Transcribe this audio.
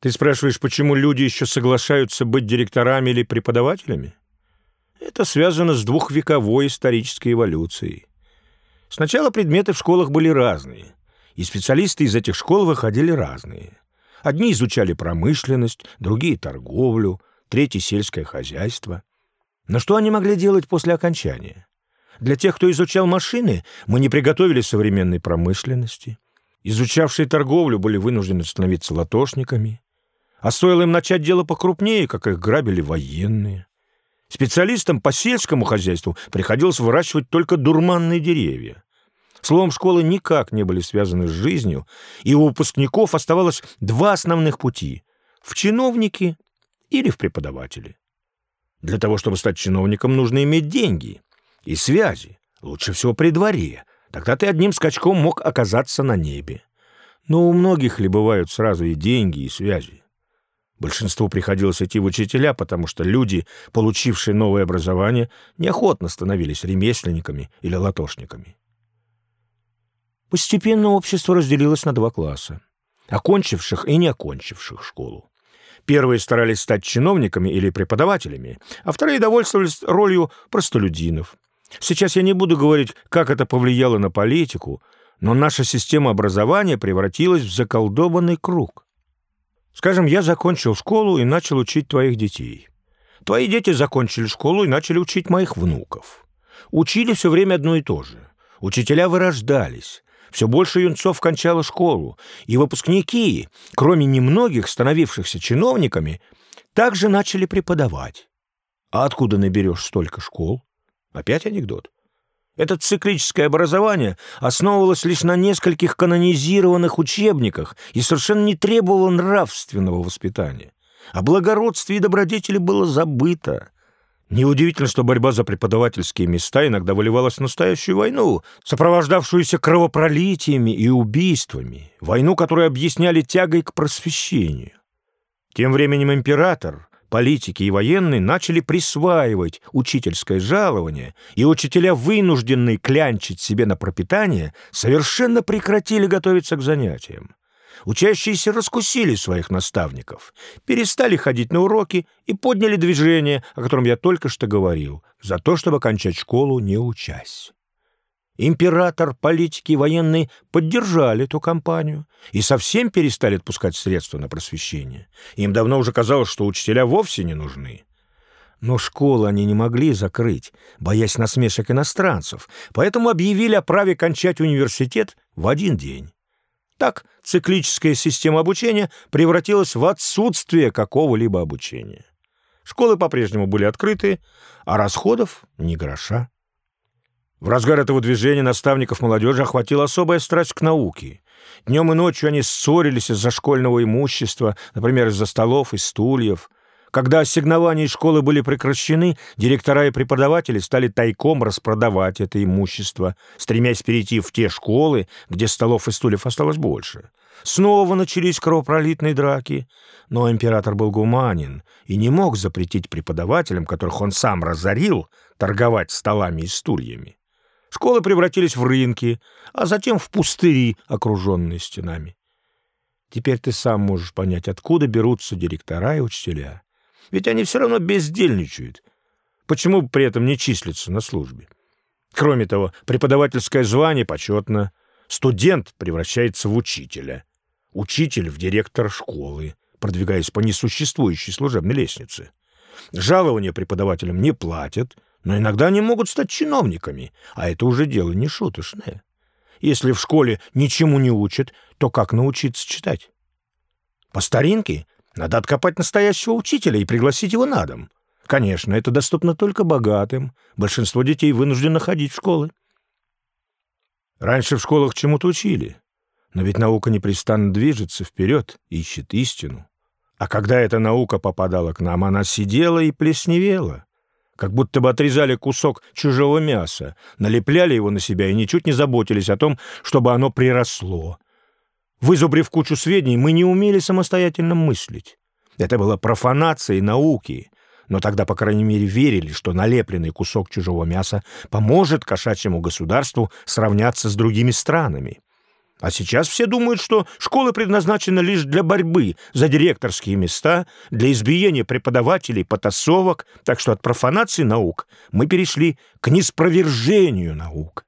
Ты спрашиваешь, почему люди еще соглашаются быть директорами или преподавателями? Это связано с двухвековой исторической эволюцией. Сначала предметы в школах были разные, и специалисты из этих школ выходили разные. Одни изучали промышленность, другие — торговлю, третьи — сельское хозяйство. Но что они могли делать после окончания? Для тех, кто изучал машины, мы не приготовили современной промышленности. Изучавшие торговлю были вынуждены становиться латошниками. А стоило им начать дело покрупнее, как их грабили военные. Специалистам по сельскому хозяйству приходилось выращивать только дурманные деревья. Словом, школы никак не были связаны с жизнью, и у выпускников оставалось два основных пути — в чиновники или в преподаватели. Для того, чтобы стать чиновником, нужно иметь деньги и связи, лучше всего при дворе. Тогда ты одним скачком мог оказаться на небе. Но у многих ли бывают сразу и деньги, и связи? Большинству приходилось идти в учителя, потому что люди, получившие новое образование, неохотно становились ремесленниками или латошниками. Постепенно общество разделилось на два класса — окончивших и не окончивших школу. Первые старались стать чиновниками или преподавателями, а вторые довольствовались ролью простолюдинов. Сейчас я не буду говорить, как это повлияло на политику, но наша система образования превратилась в заколдованный круг. Скажем, я закончил школу и начал учить твоих детей. Твои дети закончили школу и начали учить моих внуков. Учили все время одно и то же. Учителя вырождались. Все больше юнцов кончало школу, и выпускники, кроме немногих, становившихся чиновниками, также начали преподавать. А откуда наберешь столько школ? Опять анекдот. Это циклическое образование основывалось лишь на нескольких канонизированных учебниках и совершенно не требовало нравственного воспитания. О благородстве и добродетели было забыто. Неудивительно, что борьба за преподавательские места иногда выливалась в настоящую войну, сопровождавшуюся кровопролитиями и убийствами, войну, которую объясняли тягой к просвещению. Тем временем император, политики и военные начали присваивать учительское жалование, и учителя, вынужденные клянчить себе на пропитание, совершенно прекратили готовиться к занятиям. Учащиеся раскусили своих наставников, перестали ходить на уроки и подняли движение, о котором я только что говорил, за то, чтобы кончать школу не учась. Император, политики и военные поддержали эту кампанию и совсем перестали отпускать средства на просвещение. Им давно уже казалось, что учителя вовсе не нужны. Но школы они не могли закрыть, боясь насмешек иностранцев, поэтому объявили о праве кончать университет в один день. Так циклическая система обучения превратилась в отсутствие какого-либо обучения. Школы по-прежнему были открыты, а расходов — ни гроша. В разгар этого движения наставников молодежи охватила особая страсть к науке. Днем и ночью они ссорились из-за школьного имущества, например, из-за столов и стульев. Когда ассигнования из школы были прекращены, директора и преподаватели стали тайком распродавать это имущество, стремясь перейти в те школы, где столов и стульев осталось больше. Снова начались кровопролитные драки, но император был гуманин и не мог запретить преподавателям, которых он сам разорил, торговать столами и стульями. Школы превратились в рынки, а затем в пустыри, окруженные стенами. Теперь ты сам можешь понять, откуда берутся директора и учителя. Ведь они все равно бездельничают. Почему при этом не числятся на службе? Кроме того, преподавательское звание почетно. Студент превращается в учителя. Учитель в директор школы, продвигаясь по несуществующей служебной лестнице. Жалования преподавателям не платят — но иногда они могут стать чиновниками, а это уже дело не шуточное. Если в школе ничему не учат, то как научиться читать? По старинке надо откопать настоящего учителя и пригласить его на дом. Конечно, это доступно только богатым. Большинство детей вынуждены ходить в школы. Раньше в школах чему-то учили. Но ведь наука непрестанно движется вперед, ищет истину. А когда эта наука попадала к нам, она сидела и плесневела как будто бы отрезали кусок чужого мяса, налепляли его на себя и ничуть не заботились о том, чтобы оно приросло. Вызубрив кучу сведений, мы не умели самостоятельно мыслить. Это была профанация науки, но тогда, по крайней мере, верили, что налепленный кусок чужого мяса поможет кошачьему государству сравняться с другими странами. А сейчас все думают, что школа предназначена лишь для борьбы за директорские места, для избиения преподавателей, потасовок, так что от профанации наук мы перешли к неспровержению наук.